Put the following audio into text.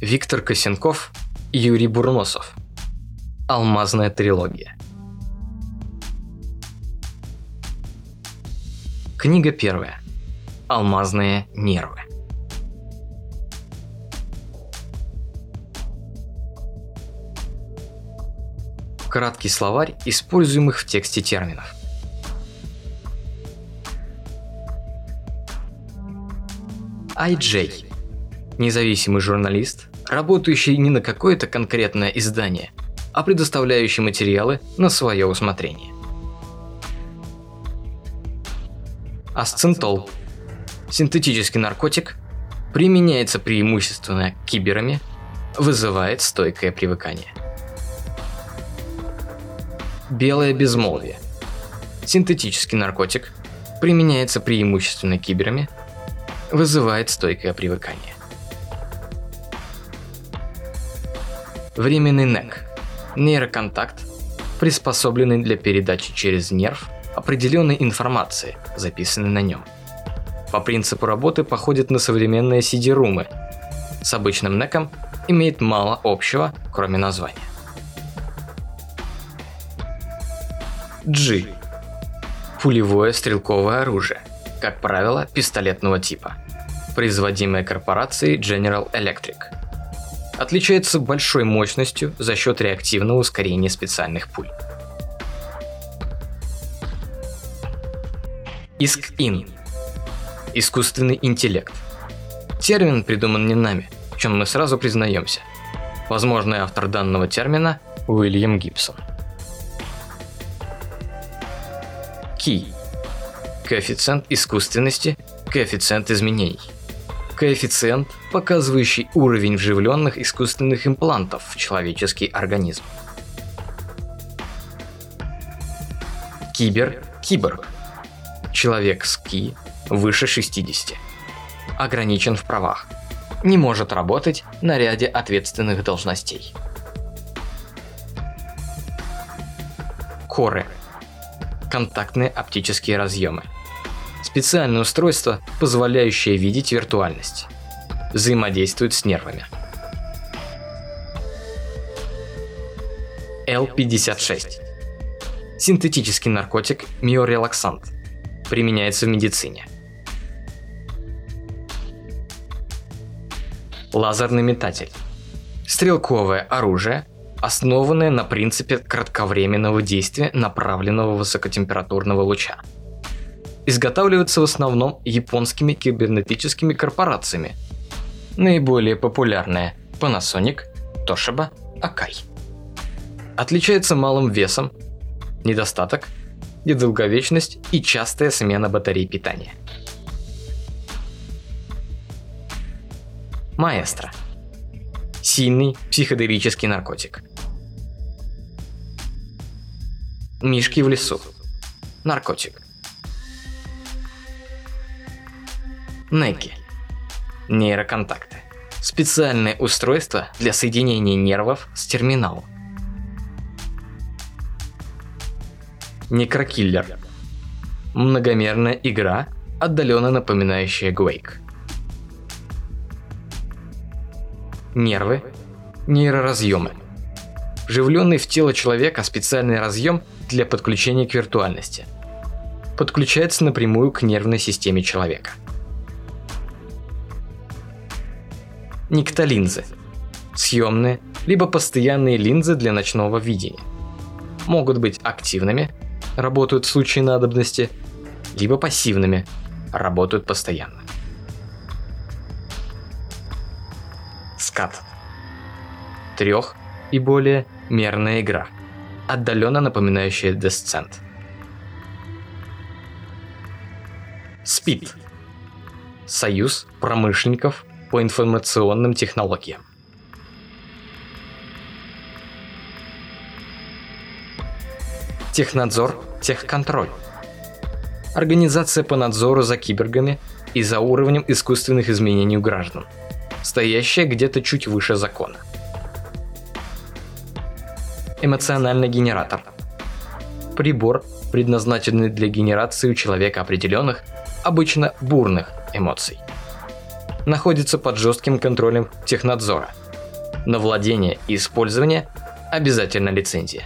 Виктор Косенков, Юрий Бурносов. Алмазная трилогия. Книга первая. Алмазные нервы. Краткий словарь используемых в тексте терминов. IJ. Независимый журналист, работающий не на какое-то конкретное издание, а предоставляющий материалы на свое усмотрение. Асцентол. Синтетический наркотик применяется преимущественно киберами, вызывает стойкое привыкание. Белое безмолвие. Синтетический наркотик применяется преимущественно киберами, вызывает стойкое привыкание. Временный НЭК – нейроконтакт, приспособленный для передачи через нерв определенной информации, записанной на нем. По принципу работы походит на современные CD-румы. С обычным НЭКом имеет мало общего, кроме названия. G – пулевое стрелковое оружие, как правило, пистолетного типа, производимое корпорацией General Electric – отличается большой мощностью за счет реактивного ускорения специальных пуль. Иск-ин. Искусственный интеллект. Термин придуман не нами, в чем мы сразу признаемся. Возможный автор данного термина – Уильям Гибсон. Ки. Коэффициент искусственности, коэффициент изменений – коэффициент, показывающий уровень вживленных искусственных имплантов в человеческий организм. Кибер – киборг. Человек с ки выше 60. Ограничен в правах. Не может работать на ряде ответственных должностей. Коры – контактные оптические разъемы – Специальное устройство, позволяющее видеть виртуальность. Взаимодействует с нервами. L56. Синтетический наркотик миорелаксант. Применяется в медицине. Лазерный метатель. Стрелковое оружие, основанное на принципе кратковременного действия направленного высокотемпературного луча изготавливаются в основном японскими кибернетическими корпорациями. Наиболее популярные – Panasonic, Toshiba, Akai. Отличается малым весом, недостаток, недолговечность и частая смена батарей питания. Маэстро. Сильный психоделический наркотик. Мишки в лесу. Наркотик. Неки. Нейроконтакты. Специальное устройство для соединения нервов с терминалом. Некрокиллер. Многомерная игра, отдаленно напоминающая Quake. Нервы. Нейроразъемы. Вживленный в тело человека специальный разъем для подключения к виртуальности. Подключается напрямую к нервной системе человека. Никтолинзы. Съемные, либо постоянные линзы для ночного видения. Могут быть активными, работают в случае надобности, либо пассивными, работают постоянно. Скат. Трех и более мерная игра, отдаленно напоминающая десцент. СПИД. Союз промышленников по информационным технологиям. Технадзор, техконтроль. Организация по надзору за кибергами и за уровнем искусственных изменений у граждан, стоящая где-то чуть выше закона. Эмоциональный генератор. Прибор, предназначенный для генерации у человека определенных, обычно бурных эмоций. Находится под жестким контролем технадзора. На владение и использование обязательно лицензия.